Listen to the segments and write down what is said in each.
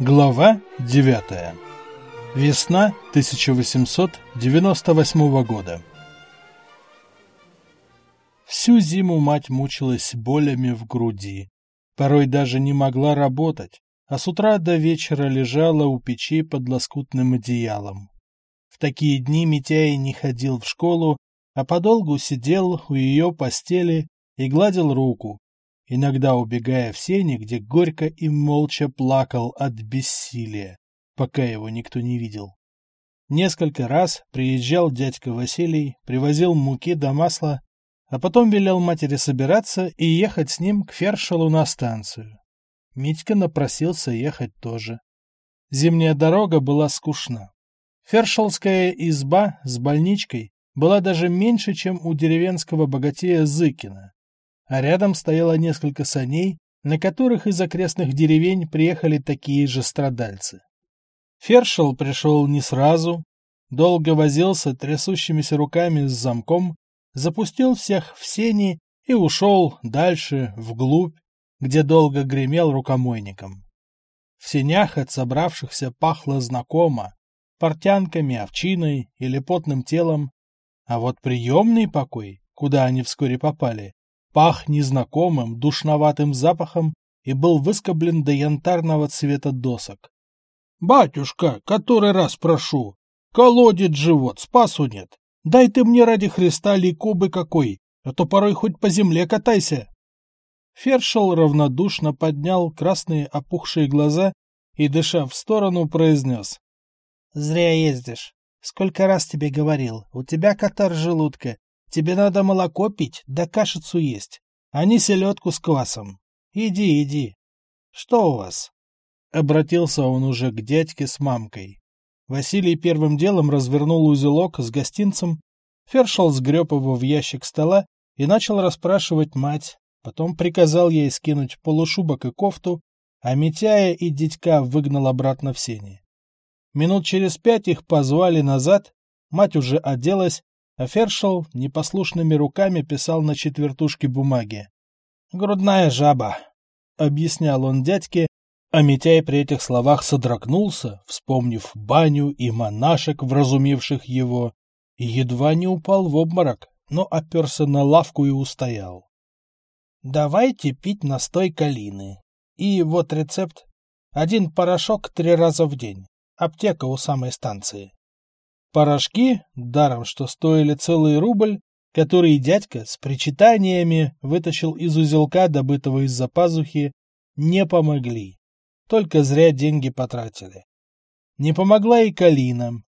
Глава 9. Весна 1898 года. Всю зиму мать мучилась болями в груди. Порой даже не могла работать, а с утра до вечера лежала у печи под лоскутным одеялом. В такие дни Митяй не ходил в школу, а подолгу сидел у ее постели и гладил руку, иногда убегая в сени, где горько и молча плакал от бессилия, пока его никто не видел. Несколько раз приезжал дядька Василий, привозил муки да масла, а потом велел матери собираться и ехать с ним к Фершелу на станцию. Митька напросился ехать тоже. Зимняя дорога была скучна. Фершелская изба с больничкой была даже меньше, чем у деревенского богатея Зыкина а рядом стояло несколько саней, на которых из окрестных деревень приехали такие же страдальцы. Фершел пришел не сразу, долго возился трясущимися руками с замком, запустил всех в сени и ушел дальше, вглубь, где долго гремел рукомойником. В сенях от собравшихся пахло знакомо, портянками, овчиной или потным телом, а вот приемный покой, куда они вскоре попали, пах незнакомым, душноватым запахом и был выскоблен до янтарного цвета досок. — Батюшка, который раз прошу, колодит живот, спасу нет. Дай ты мне ради Христа ликубы какой, а то порой хоть по земле катайся. Фершел равнодушно поднял красные опухшие глаза и, дыша в сторону, произнес. — Зря ездишь. Сколько раз тебе говорил, у тебя катар желудка, Тебе надо молоко пить, да кашицу есть, а не селедку с квасом. Иди, иди. Что у вас? Обратился он уже к дядьке с мамкой. Василий первым делом развернул узелок с гостинцем, Фершел сгреб его в ящик стола и начал расспрашивать мать, потом приказал ей скинуть полушубок и кофту, а Митяя и дядька выгнал обратно в сени. Минут через пять их позвали назад, мать уже оделась, а Фершел непослушными руками писал на четвертушке бумаги. «Грудная жаба», — объяснял он дядьке, а Митяй при этих словах содрогнулся, вспомнив баню и монашек, вразумивших его, и едва не упал в обморок, но оперся на лавку и устоял. «Давайте пить настой калины. И вот рецепт. Один порошок три раза в день. Аптека у самой станции. Порошки, даром что стоили целый рубль, который дядька с причитаниями вытащил из узелка, добытого из-за пазухи, не помогли. Только зря деньги потратили. Не помогла и Калина.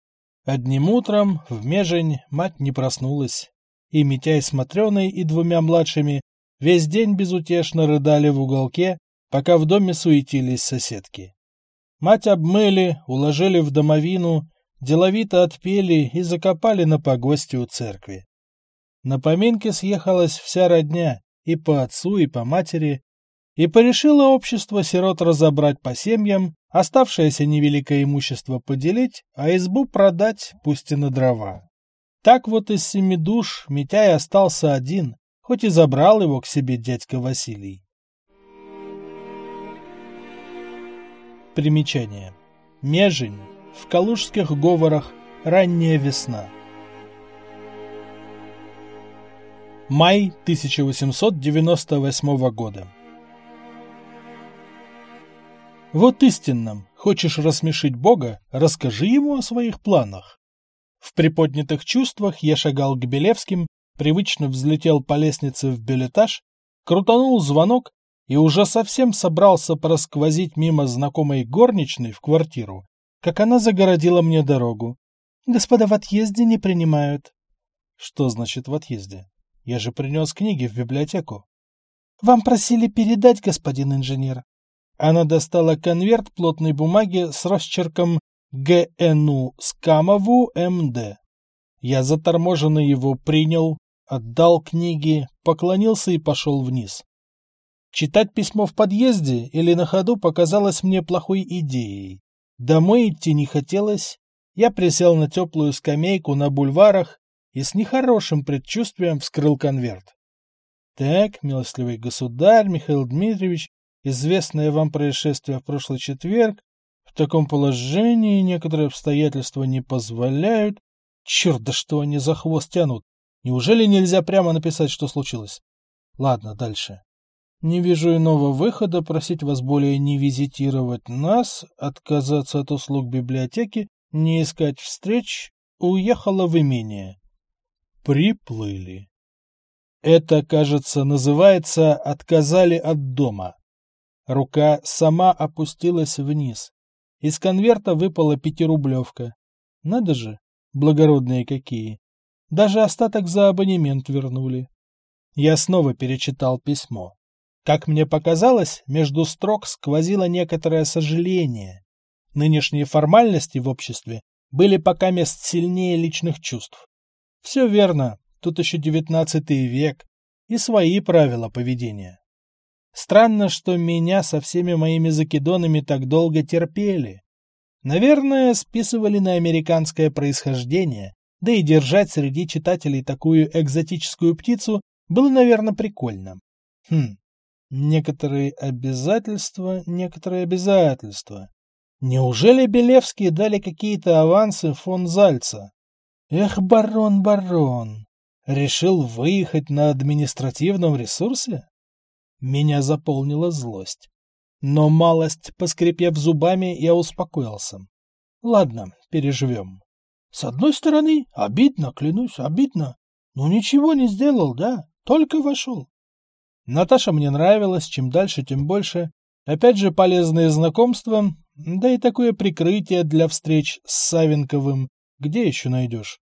Одним утром в Межень мать не проснулась, и Митяй с Матрёной и двумя младшими весь день безутешно рыдали в уголке, пока в доме суетились соседки. Мать обмыли, уложили в домовину деловито отпели и закопали на погосте у церкви. На поминке съехалась вся родня, и по отцу, и по матери, и порешило общество сирот разобрать по семьям, оставшееся невеликое имущество поделить, а избу продать, пусть и на дрова. Так вот из семи душ Митяй остался один, хоть и забрал его к себе дядька Василий. Примечание. Межень в калужских говорах «Ранняя весна». Май 1898 года. Вот истинным, хочешь рассмешить Бога, расскажи ему о своих планах. В приподнятых чувствах я шагал к Белевским, привычно взлетел по лестнице в билетаж, крутанул звонок и уже совсем собрался просквозить мимо знакомой горничной в квартиру, как она загородила мне дорогу. Господа в отъезде не принимают. Что значит в отъезде? Я же принес книги в библиотеку. Вам просили передать, господин инженер. Она достала конверт плотной бумаги с росчерком ГНУ Скамову МД. Я заторможенно его принял, отдал книги, поклонился и пошел вниз. Читать письмо в подъезде или на ходу показалось мне плохой идеей. Домой идти не хотелось. Я присел на теплую скамейку на бульварах и с нехорошим предчувствием вскрыл конверт. Так, милостливый государь Михаил Дмитриевич, известное вам происшествие в прошлый четверг, В таком положении некоторые обстоятельства не позволяют... Черт, да что они за хвост тянут? Неужели нельзя прямо написать, что случилось? Ладно, дальше. Не вижу иного выхода просить вас более не визитировать нас, отказаться от услуг библиотеки, не искать встреч, уехала в имение. Приплыли. Это, кажется, называется «отказали от дома». Рука сама опустилась вниз. Из конверта выпала пятирублевка. Надо же, благородные какие. Даже остаток за абонемент вернули. Я снова перечитал письмо. Как мне показалось, между строк сквозило некоторое сожаление. Нынешние формальности в обществе были пока мест сильнее личных чувств. Все верно, тут еще девятнадцатый век и свои правила поведения. Странно, что меня со всеми моими закидонами так долго терпели. Наверное, списывали на американское происхождение, да и держать среди читателей такую экзотическую птицу было, наверное, прикольно. Хм, некоторые обязательства, некоторые обязательства. Неужели Белевские дали какие-то авансы фон Зальца? Эх, барон, барон, решил выехать на административном ресурсе? Меня заполнила злость. Но малость, поскрипев зубами, я успокоился. Ладно, переживем. С одной стороны, обидно, клянусь, обидно. Но ничего не сделал, да? Только вошел. Наташа мне нравилась, чем дальше, тем больше. Опять же, полезные знакомства, да и такое прикрытие для встреч с Савенковым, где еще найдешь?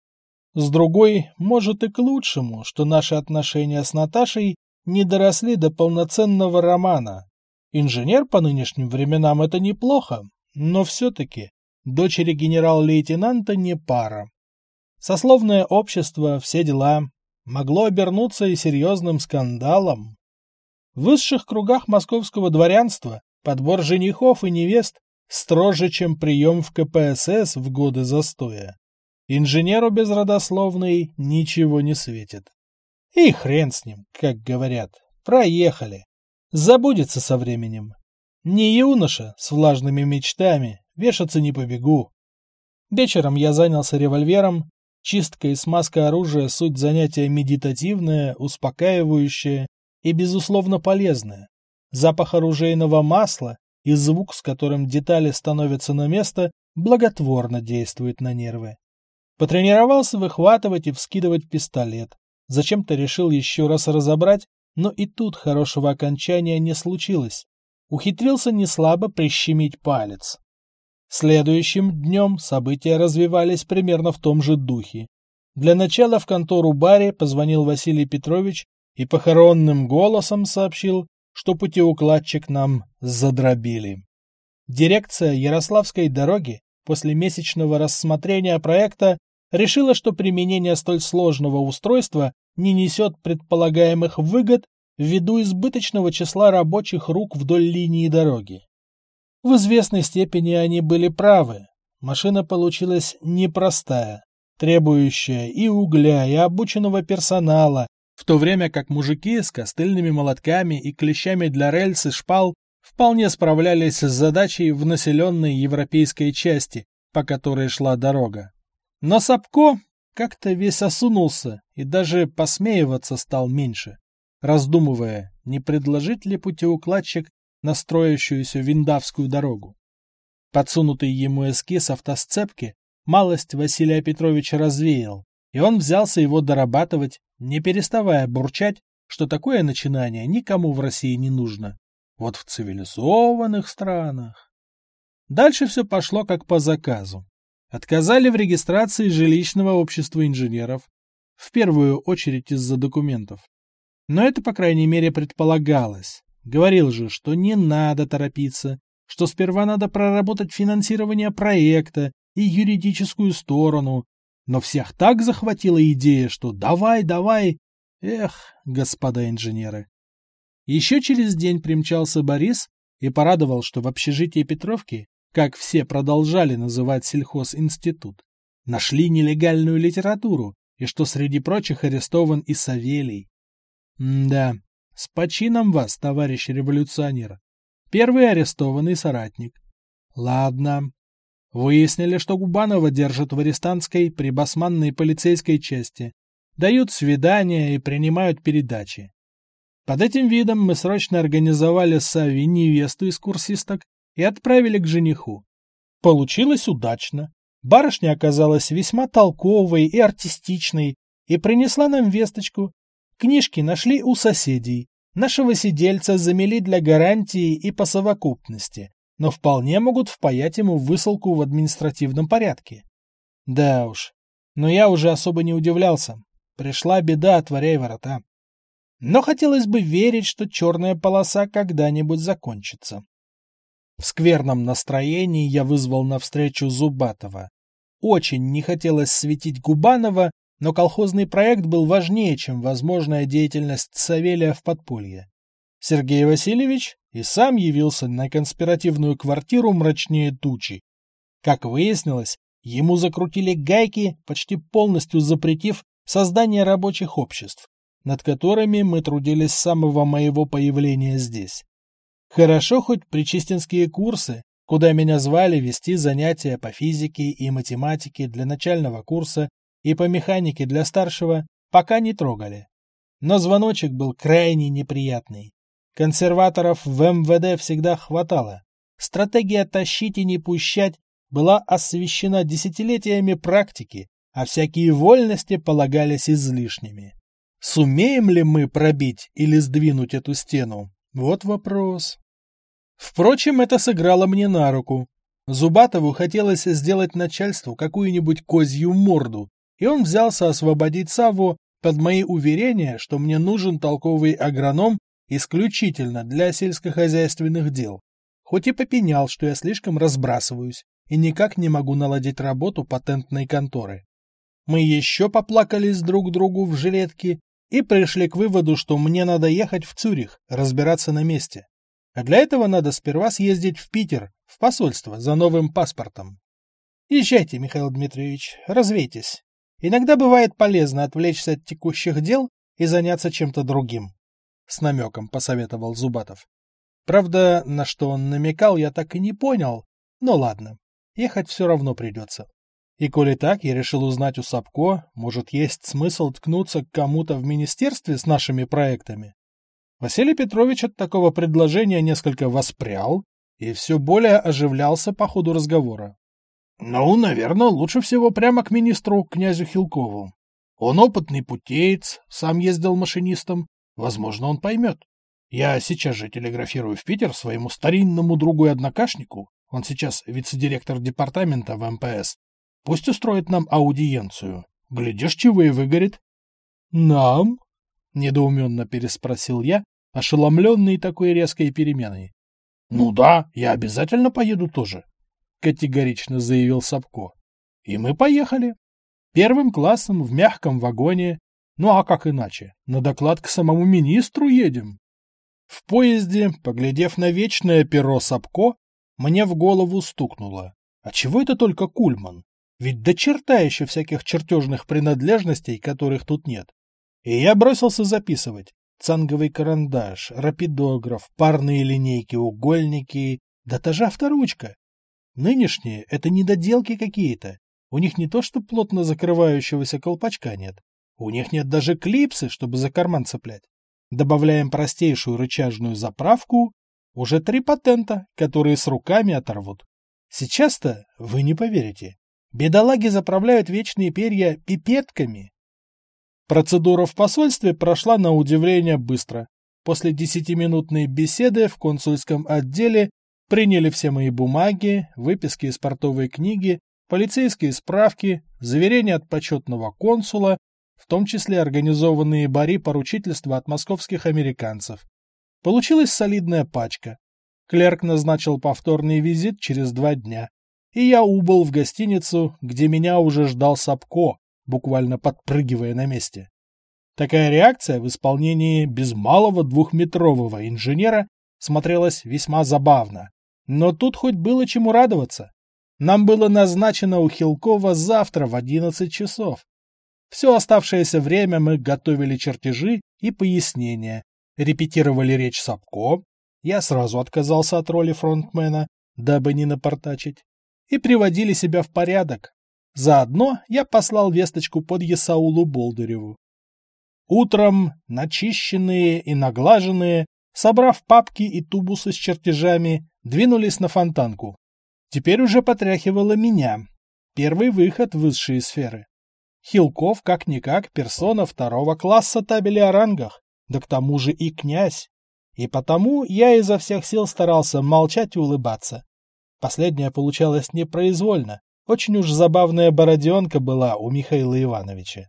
С другой, может и к лучшему, что наши отношения с Наташей не доросли до полноценного романа. Инженер по нынешним временам это неплохо, но все-таки дочери генерал-лейтенанта не пара. Сословное общество, все дела, могло обернуться и серьезным скандалом. В высших кругах московского дворянства подбор женихов и невест строже, чем прием в КПСС в годы застоя. Инженеру безродословный ничего не светит. И хрен с ним, как говорят, проехали. Забудется со временем. Не юноша с влажными мечтами, вешаться не побегу. Вечером я занялся револьвером. Чистка и смазка оружия – суть занятия медитативное, успокаивающее и, безусловно, полезное. Запах оружейного масла и звук, с которым детали становятся на место, благотворно действует на нервы. Потренировался выхватывать и вскидывать пистолет. Зачем-то решил еще раз разобрать, но и тут хорошего окончания не случилось. Ухитрился неслабо прищемить палец. Следующим днем события развивались примерно в том же духе. Для начала в контору Барри позвонил Василий Петрович и похоронным голосом сообщил, что путеукладчик нам задробили. Дирекция Ярославской дороги после месячного рассмотрения проекта решила, что применение столь сложного устройства не несет предполагаемых выгод ввиду избыточного числа рабочих рук вдоль линии дороги. В известной степени они были правы. Машина получилась непростая, требующая и угля, и обученного персонала, в то время как мужики с костыльными молотками и клещами для рельс и шпал вполне справлялись с задачей в населенной европейской части, по которой шла дорога. Но Сапко как-то весь осунулся и даже посмеиваться стал меньше, раздумывая, не предложить ли путеукладчик настроящуюся виндавскую дорогу. Подсунутый ему эскиз автосцепки малость Василия Петровича развеял, и он взялся его дорабатывать, не переставая бурчать, что такое начинание никому в России не нужно. Вот в цивилизованных странах. Дальше все пошло как по заказу. Отказали в регистрации жилищного общества инженеров, в первую очередь из-за документов. Но это, по крайней мере, предполагалось. Говорил же, что не надо торопиться, что сперва надо проработать финансирование проекта и юридическую сторону. Но всех так захватила идея, что давай, давай. Эх, господа инженеры. Еще через день примчался Борис и порадовал, что в общежитии Петровки как все продолжали называть сельхозинститут, нашли нелегальную литературу, и что среди прочих арестован и Савелий. М да, с почином вас, товарищ революционер. Первый арестованный соратник. Ладно. Выяснили, что Губанова держат в арестантской прибасманной полицейской части. Дают свидания и принимают передачи. Под этим видом мы срочно организовали Сави невесту из курсисток и отправили к жениху. Получилось удачно. Барышня оказалась весьма толковой и артистичной и принесла нам весточку. Книжки нашли у соседей. Нашего сидельца замели для гарантии и по совокупности, но вполне могут впаять ему высылку в административном порядке. Да уж, но я уже особо не удивлялся. Пришла беда, отворяй ворота. Но хотелось бы верить, что черная полоса когда-нибудь закончится. В скверном настроении я вызвал навстречу Зубатова. Очень не хотелось светить Губанова, но колхозный проект был важнее, чем возможная деятельность Савелия в подполье. Сергей Васильевич и сам явился на конспиративную квартиру мрачнее тучи. Как выяснилось, ему закрутили гайки, почти полностью запретив создание рабочих обществ, над которыми мы трудились с самого моего появления здесь. Хорошо хоть причистинские курсы, куда меня звали вести занятия по физике и математике для начального курса и по механике для старшего, пока не трогали. Но звоночек был крайне неприятный. Консерваторов в МВД всегда хватало. Стратегия «тащить и не пущать» была освещена десятилетиями практики, а всякие вольности полагались излишними. Сумеем ли мы пробить или сдвинуть эту стену? Вот вопрос. Впрочем, это сыграло мне на руку. Зубатову хотелось сделать начальству какую-нибудь козью морду, и он взялся освободить Савву под мои уверения, что мне нужен толковый агроном исключительно для сельскохозяйственных дел. Хоть и попенял, что я слишком разбрасываюсь и никак не могу наладить работу патентной конторы. Мы еще поплакались друг другу в жилетке и пришли к выводу, что мне надо ехать в Цюрих, разбираться на месте. А для этого надо сперва съездить в Питер, в посольство, за новым паспортом. Езжайте, Михаил Дмитриевич, развейтесь. Иногда бывает полезно отвлечься от текущих дел и заняться чем-то другим. С намеком посоветовал Зубатов. Правда, на что он намекал, я так и не понял. Но ладно, ехать все равно придется. И коли так, я решил узнать у Сапко, может, есть смысл ткнуться к кому-то в министерстве с нашими проектами. Василий Петрович от такого предложения несколько воспрял и все более оживлялся по ходу разговора. Ну, наверное, лучше всего прямо к министру, князю Хилкову. Он опытный путеец, сам ездил машинистом. Возможно, он поймет. Я сейчас же телеграфирую в Питер своему старинному другу и однокашнику. Он сейчас вице-директор департамента в МПС. Пусть устроит нам аудиенцию. Глядишь, чего и выгорит. Нам? Недоуменно переспросил я, ошеломленный такой резкой переменой. Ну да, я обязательно поеду тоже категорично заявил Сапко. И мы поехали. Первым классом в мягком вагоне. Ну а как иначе? На доклад к самому министру едем. В поезде, поглядев на вечное перо Сапко, мне в голову стукнуло. А чего это только Кульман? Ведь до черта еще всяких чертежных принадлежностей, которых тут нет. И я бросился записывать. Цанговый карандаш, рапидограф, парные линейки, угольники, да та же авторучка. Нынешние — это недоделки какие-то. У них не то что плотно закрывающегося колпачка нет. У них нет даже клипсы, чтобы за карман цеплять. Добавляем простейшую рычажную заправку, уже три патента, которые с руками оторвут. Сейчас-то, вы не поверите, бедолаги заправляют вечные перья пипетками. Процедура в посольстве прошла на удивление быстро. После десятиминутной беседы в консульском отделе Приняли все мои бумаги, выписки из портовой книги, полицейские справки, заверения от почетного консула, в том числе организованные бари поручительства от московских американцев. Получилась солидная пачка. Клерк назначил повторный визит через два дня. И я убыл в гостиницу, где меня уже ждал Сапко, буквально подпрыгивая на месте. Такая реакция в исполнении без малого двухметрового инженера смотрелась весьма забавно. Но тут хоть было чему радоваться. Нам было назначено у Хилкова завтра в 11 часов. Все оставшееся время мы готовили чертежи и пояснения, репетировали речь Сапко. Я сразу отказался от роли фронтмена, дабы не напортачить, и приводили себя в порядок. Заодно я послал весточку под Есаулу Болдыреву. Утром, начищенные и наглаженные, собрав папки и тубусы с чертежами, двинулись на фонтанку. Теперь уже потряхивало меня. Первый выход в высшие сферы. Хилков, как-никак, персона второго класса табели о рангах, да к тому же и князь. И потому я изо всех сил старался молчать и улыбаться. Последнее получалось непроизвольно. Очень уж забавная бороденка была у Михаила Ивановича.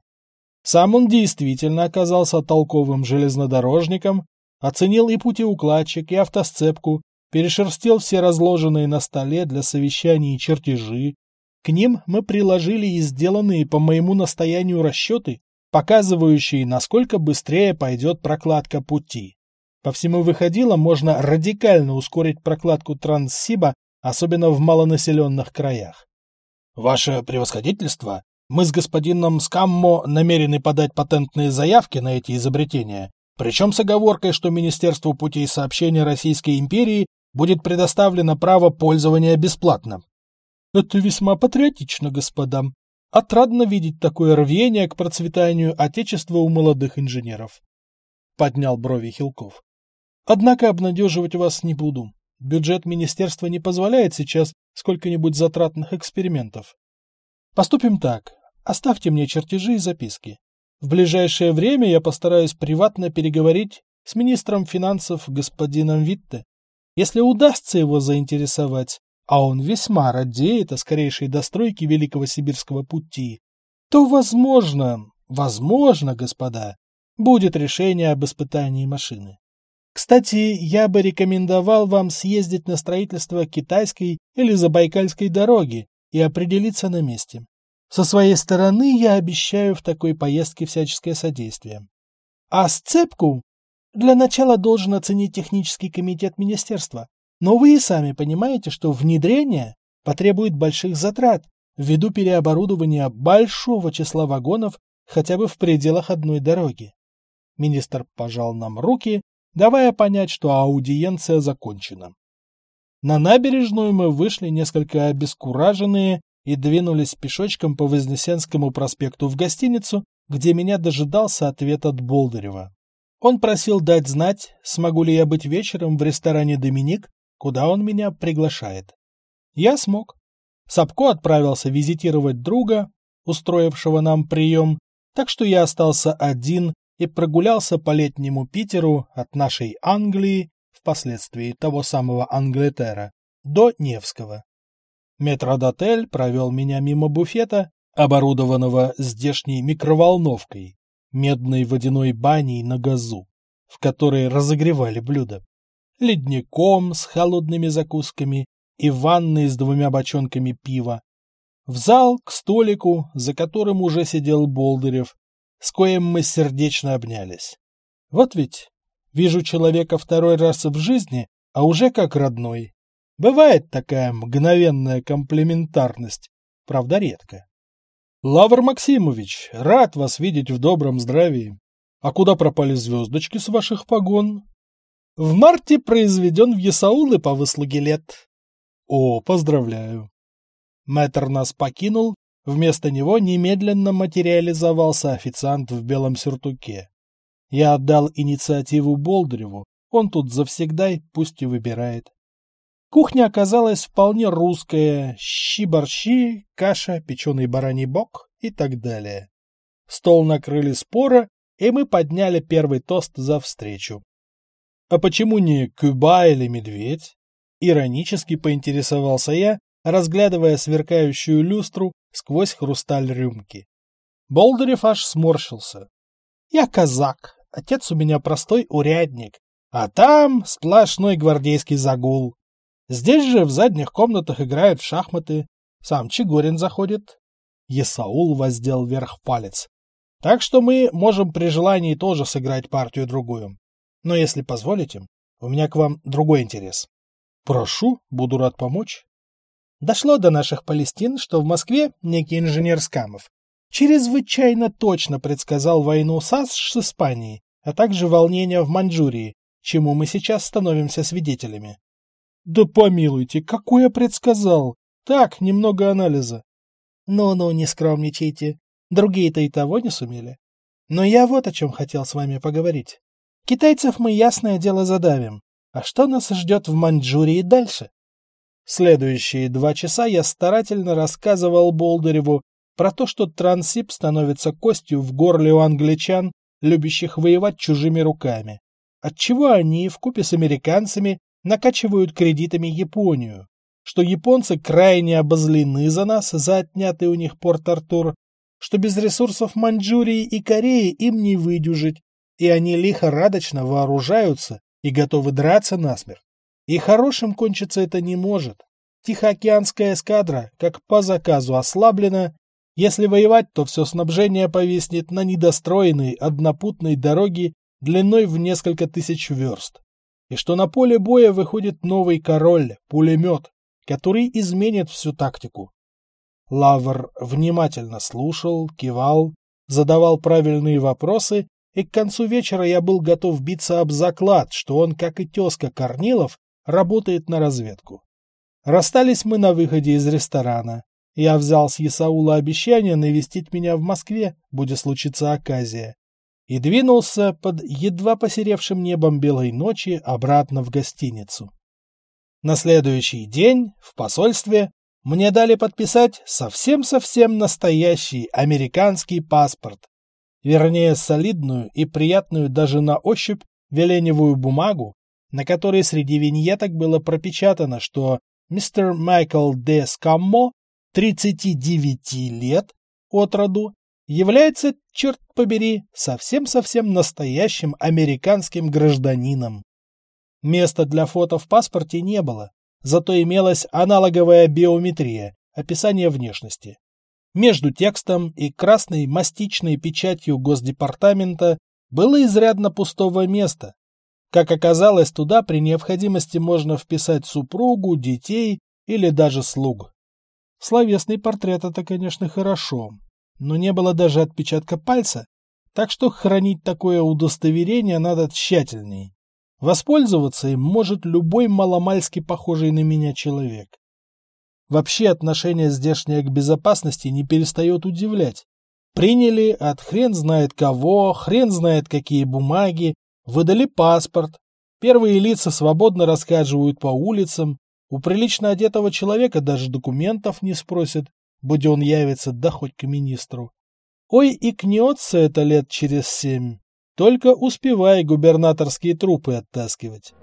Сам он действительно оказался толковым железнодорожником, оценил и путеукладчик, и автосцепку, перешерстил все разложенные на столе для совещаний чертежи. К ним мы приложили и сделанные по моему настоянию расчеты, показывающие, насколько быстрее пойдет прокладка пути. По всему выходило, можно радикально ускорить прокладку Транссиба, особенно в малонаселенных краях. Ваше превосходительство, мы с господином Скаммо намерены подать патентные заявки на эти изобретения, причем с оговоркой, что Министерству путей сообщения Российской империи будет предоставлено право пользования бесплатно. Это весьма патриотично, господа. Отрадно видеть такое рвение к процветанию Отечества у молодых инженеров. Поднял брови Хилков. Однако обнадеживать вас не буду. Бюджет министерства не позволяет сейчас сколько-нибудь затратных экспериментов. Поступим так. Оставьте мне чертежи и записки. В ближайшее время я постараюсь приватно переговорить с министром финансов господином Витте. Если удастся его заинтересовать, а он весьма радеет о скорейшей достройке Великого Сибирского пути, то, возможно, возможно, господа, будет решение об испытании машины. Кстати, я бы рекомендовал вам съездить на строительство китайской или забайкальской дороги и определиться на месте. Со своей стороны я обещаю в такой поездке всяческое содействие. А сцепку для начала должен оценить технический комитет министерства. Но вы и сами понимаете, что внедрение потребует больших затрат ввиду переоборудования большого числа вагонов хотя бы в пределах одной дороги. Министр пожал нам руки, давая понять, что аудиенция закончена. На набережную мы вышли несколько обескураженные и двинулись пешочком по Вознесенскому проспекту в гостиницу, где меня дожидался ответ от Болдырева. Он просил дать знать, смогу ли я быть вечером в ресторане «Доминик», куда он меня приглашает. Я смог. Сапко отправился визитировать друга, устроившего нам прием, так что я остался один и прогулялся по летнему Питеру от нашей Англии впоследствии того самого Англетера, до Невского. Метродотель провел меня мимо буфета, оборудованного здешней микроволновкой, медной водяной баней на газу, в которой разогревали блюда, ледником с холодными закусками и ванной с двумя бочонками пива, в зал к столику, за которым уже сидел Болдырев, с коим мы сердечно обнялись. Вот ведь Вижу человека второй раз в жизни, а уже как родной. Бывает такая мгновенная комплементарность, правда редко. Лавр Максимович, рад вас видеть в добром здравии. А куда пропали звездочки с ваших погон? В марте произведен в Ясаулы по выслуге лет. О, поздравляю. Мэтр нас покинул, вместо него немедленно материализовался официант в белом сюртуке. Я отдал инициативу Болдыреву, он тут завсегдай, пусть и выбирает. Кухня оказалась вполне русская, щи-борщи, каша, печеный бараний бок и так далее. Стол накрыли спора, и мы подняли первый тост за встречу. А почему не Куба или медведь? Иронически поинтересовался я, разглядывая сверкающую люстру сквозь хрусталь рюмки. Болдырев аж сморщился. Я казак, Отец у меня простой урядник, а там сплошной гвардейский загул. Здесь же в задних комнатах играют в шахматы. Сам Чигорин заходит. Есаул воздел вверх палец. Так что мы можем при желании тоже сыграть партию-другую. Но если позволите, у меня к вам другой интерес. Прошу, буду рад помочь. Дошло до наших Палестин, что в Москве некий инженер Скамов чрезвычайно точно предсказал войну САС с Испанией, а также волнения в Маньчжурии, чему мы сейчас становимся свидетелями. Да помилуйте, какой я предсказал. Так, немного анализа. Ну-ну, не скромничайте. Другие-то и того не сумели. Но я вот о чем хотел с вами поговорить. Китайцев мы, ясное дело, задавим. А что нас ждет в Маньчжурии дальше? Следующие два часа я старательно рассказывал Болдыреву про то, что Трансип становится костью в горле у англичан, любящих воевать чужими руками, отчего они, вкупе с американцами, накачивают кредитами Японию, что японцы крайне обозлены за нас, за отнятый у них Порт-Артур, что без ресурсов Маньчжурии и Кореи им не выдюжить, и они лихорадочно вооружаются и готовы драться насмерть. И хорошим кончиться это не может. Тихоокеанская эскадра, как по заказу, ослаблена. Если воевать, то все снабжение повиснет на недостроенной однопутной дороге длиной в несколько тысяч верст. И что на поле боя выходит новый король, пулемет, который изменит всю тактику. Лавр внимательно слушал, кивал, задавал правильные вопросы, и к концу вечера я был готов биться об заклад, что он, как и тезка Корнилов, работает на разведку. Расстались мы на выходе из ресторана. Я взял с Исаула обещание навестить меня в Москве, будет случиться оказия, и двинулся под едва посеревшим небом белой ночи обратно в гостиницу. На следующий день в посольстве мне дали подписать совсем-совсем настоящий американский паспорт, вернее солидную и приятную даже на ощупь веленевую бумагу, на которой среди виньеток было пропечатано, что мистер Майкл Д. Скаммо, 39 лет от роду, является, черт побери, совсем-совсем настоящим американским гражданином. Места для фото в паспорте не было, зато имелась аналоговая биометрия, описание внешности. Между текстом и красной мастичной печатью Госдепартамента было изрядно пустого места, как оказалось, туда при необходимости можно вписать супругу, детей или даже слуг. Словесный портрет это, конечно, хорошо, но не было даже отпечатка пальца, так что хранить такое удостоверение надо тщательней. Воспользоваться им может любой маломальски похожий на меня человек. Вообще отношение здешнее к безопасности не перестает удивлять. Приняли от хрен знает кого, хрен знает какие бумаги, Выдали паспорт. Первые лица свободно рассказывают по улицам. У прилично одетого человека даже документов не спросят, будь он явится да хоть к министру. Ой, и кнется это лет через семь. Только успевай губернаторские трупы оттаскивать.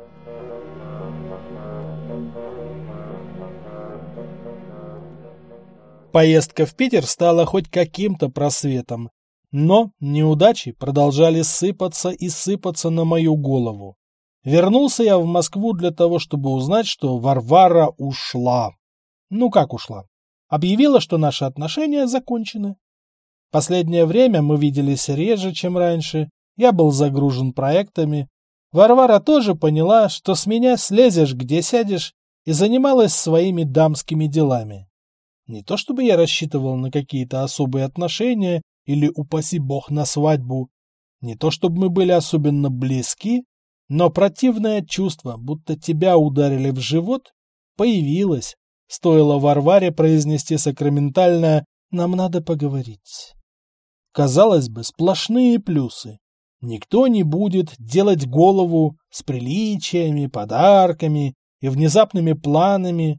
Поездка в Питер стала хоть каким-то просветом. Но неудачи продолжали сыпаться и сыпаться на мою голову. Вернулся я в Москву для того, чтобы узнать, что Варвара ушла. Ну как ушла? Объявила, что наши отношения закончены. Последнее время мы виделись реже, чем раньше. Я был загружен проектами. Варвара тоже поняла, что с меня слезешь, где сядешь, и занималась своими дамскими делами. Не то чтобы я рассчитывал на какие-то особые отношения или, упаси бог, на свадьбу. Не то чтобы мы были особенно близки, но противное чувство, будто тебя ударили в живот, появилось. Стоило Варваре произнести сакраментальное «нам надо поговорить». Казалось бы, сплошные плюсы. Никто не будет делать голову с приличиями, подарками и внезапными планами.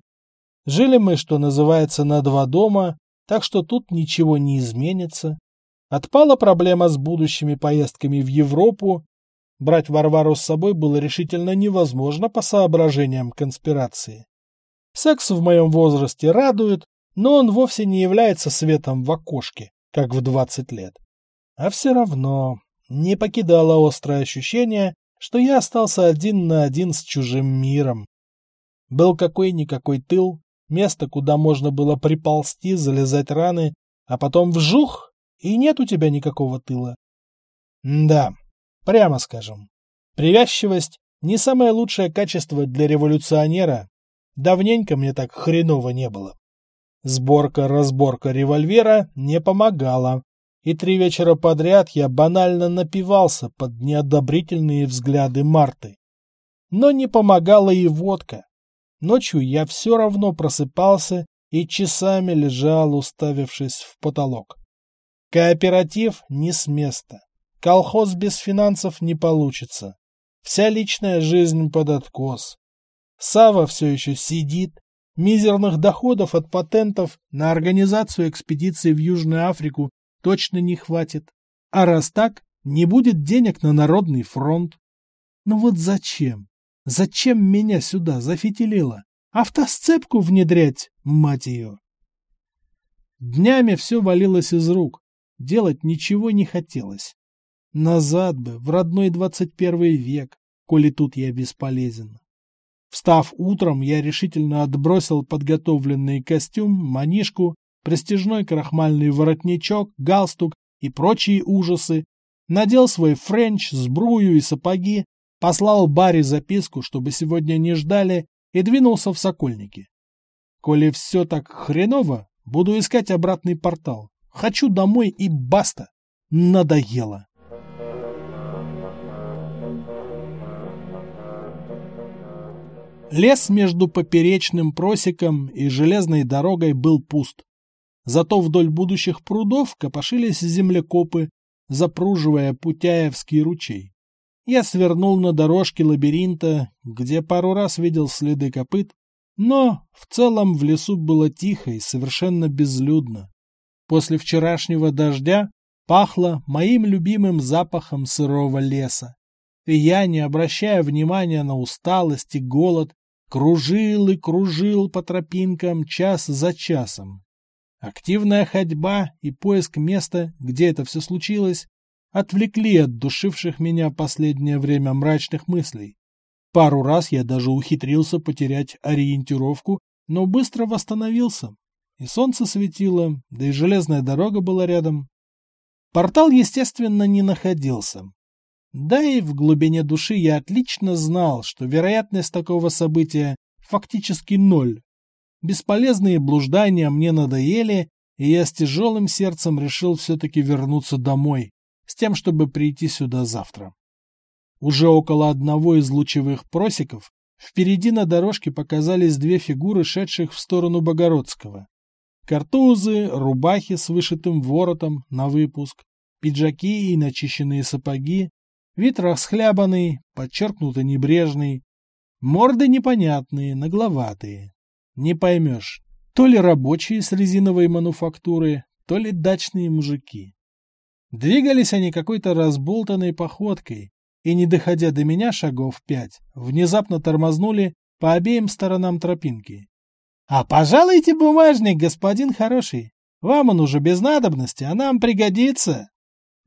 Жили мы, что называется, на два дома, так что тут ничего не изменится. Отпала проблема с будущими поездками в Европу. Брать Варвару с собой было решительно невозможно по соображениям конспирации. Секс в моем возрасте радует, но он вовсе не является светом в окошке, как в 20 лет. А все равно не покидало острое ощущение, что я остался один на один с чужим миром. Был какой-никакой тыл, место, куда можно было приползти, залезать раны, а потом вжух и нет у тебя никакого тыла. да, прямо скажем. Привязчивость – не самое лучшее качество для революционера. Давненько мне так хреново не было. Сборка-разборка револьвера не помогала, и три вечера подряд я банально напивался под неодобрительные взгляды Марты. Но не помогала и водка. Ночью я все равно просыпался и часами лежал, уставившись в потолок. Кооператив не с места. Колхоз без финансов не получится. Вся личная жизнь под откос. Сава все еще сидит. Мизерных доходов от патентов на организацию экспедиции в Южную Африку точно не хватит. А раз так, не будет денег на Народный фронт. Ну вот зачем? Зачем меня сюда зафитилило? Автосцепку внедрять, мать ее! Днями все валилось из рук. Делать ничего не хотелось. Назад бы, в родной двадцать первый век, коли тут я бесполезен. Встав утром, я решительно отбросил подготовленный костюм, манишку, пристежной крахмальный воротничок, галстук и прочие ужасы, надел свой френч, сбрую и сапоги, послал Барри записку, чтобы сегодня не ждали, и двинулся в Сокольники. Коли все так хреново, буду искать обратный портал. Хочу домой и баста. Надоело. Лес между поперечным просеком и железной дорогой был пуст. Зато вдоль будущих прудов копошились землекопы, запруживая Путяевский ручей. Я свернул на дорожке лабиринта, где пару раз видел следы копыт, но в целом в лесу было тихо и совершенно безлюдно. После вчерашнего дождя пахло моим любимым запахом сырого леса. И я, не обращая внимания на усталость и голод, Кружил и кружил по тропинкам час за часом. Активная ходьба и поиск места, где это все случилось, отвлекли от душивших меня последнее время мрачных мыслей. Пару раз я даже ухитрился потерять ориентировку, но быстро восстановился. И солнце светило, да и железная дорога была рядом. Портал, естественно, не находился. Да и в глубине души я отлично знал, что вероятность такого события фактически ноль. Бесполезные блуждания мне надоели, и я с тяжелым сердцем решил все-таки вернуться домой, с тем, чтобы прийти сюда завтра. Уже около одного из лучевых просеков впереди на дорожке показались две фигуры, шедших в сторону Богородского. Картузы, рубахи с вышитым воротом на выпуск, пиджаки и начищенные сапоги, Вид расхлябанный, подчеркнуто небрежный. Морды непонятные, нагловатые. Не поймешь, то ли рабочие с резиновой мануфактуры, то ли дачные мужики. Двигались они какой-то разболтанной походкой, и, не доходя до меня шагов пять, внезапно тормознули по обеим сторонам тропинки. — А пожалуйте бумажник, господин хороший. Вам он уже без надобности, а нам пригодится.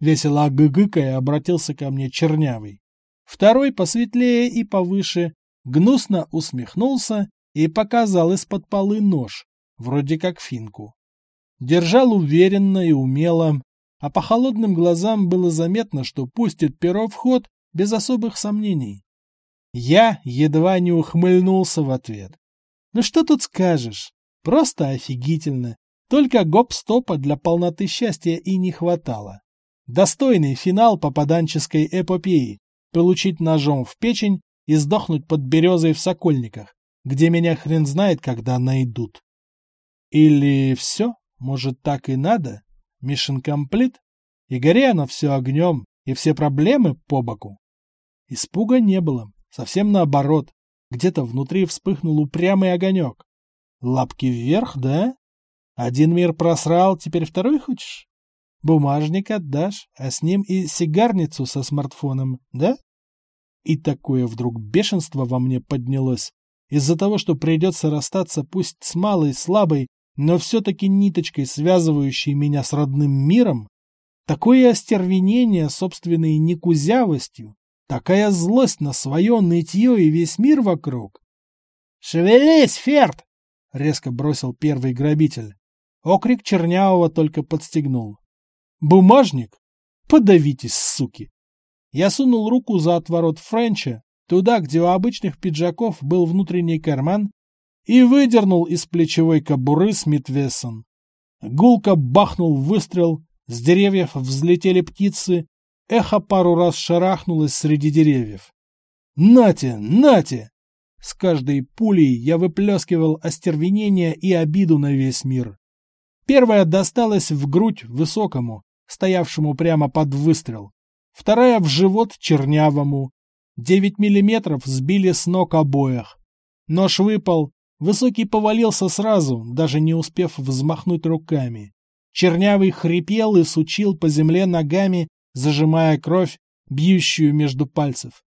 Весело гыгыкая обратился ко мне чернявый. Второй, посветлее и повыше, гнусно усмехнулся и показал из-под полы нож, вроде как финку. Держал уверенно и умело, а по холодным глазам было заметно, что пустит перо в ход без особых сомнений. Я едва не ухмыльнулся в ответ. Ну что тут скажешь? Просто офигительно. Только гоп-стопа для полноты счастья и не хватало. Достойный финал попаданческой эпопеи – получить ножом в печень и сдохнуть под березой в Сокольниках, где меня хрен знает, когда найдут. Или все, может, так и надо? Mission complete? И горе оно все огнем, и все проблемы по боку. Испуга не было, совсем наоборот. Где-то внутри вспыхнул упрямый огонек. Лапки вверх, да? Один мир просрал, теперь второй хочешь? Бумажник отдашь, а с ним и сигарницу со смартфоном, да? И такое вдруг бешенство во мне поднялось. Из-за того, что придется расстаться пусть с малой, слабой, но все-таки ниточкой, связывающей меня с родным миром, такое остервенение собственной некузявостью, такая злость на свое нытье и весь мир вокруг. «Шевелись, Ферд!» — резко бросил первый грабитель. Окрик Чернявого только подстегнул. Бумажник? Подавитесь, суки! Я сунул руку за отворот Френча, туда, где у обычных пиджаков был внутренний карман, и выдернул из плечевой кобуры Смит Вессон. Гулко бахнул выстрел, с деревьев взлетели птицы, эхо пару раз шарахнулось среди деревьев. «Нате! Нате!» С каждой пулей я выплескивал остервенение и обиду на весь мир. Первая досталась в грудь высокому, стоявшему прямо под выстрел. Вторая в живот чернявому. Девять миллиметров сбили с ног обоих. Нож выпал, высокий повалился сразу, даже не успев взмахнуть руками. Чернявый хрипел и сучил по земле ногами, зажимая кровь, бьющую между пальцев.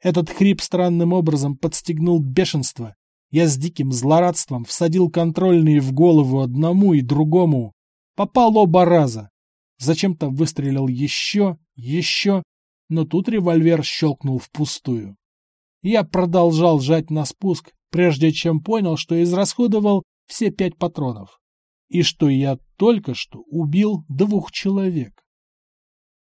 Этот хрип странным образом подстегнул бешенство. Я с диким злорадством всадил контрольные в голову одному и другому. Попал оба раза. Зачем-то выстрелил еще, еще, но тут револьвер щелкнул впустую. Я продолжал жать на спуск, прежде чем понял, что израсходовал все пять патронов. И что я только что убил двух человек.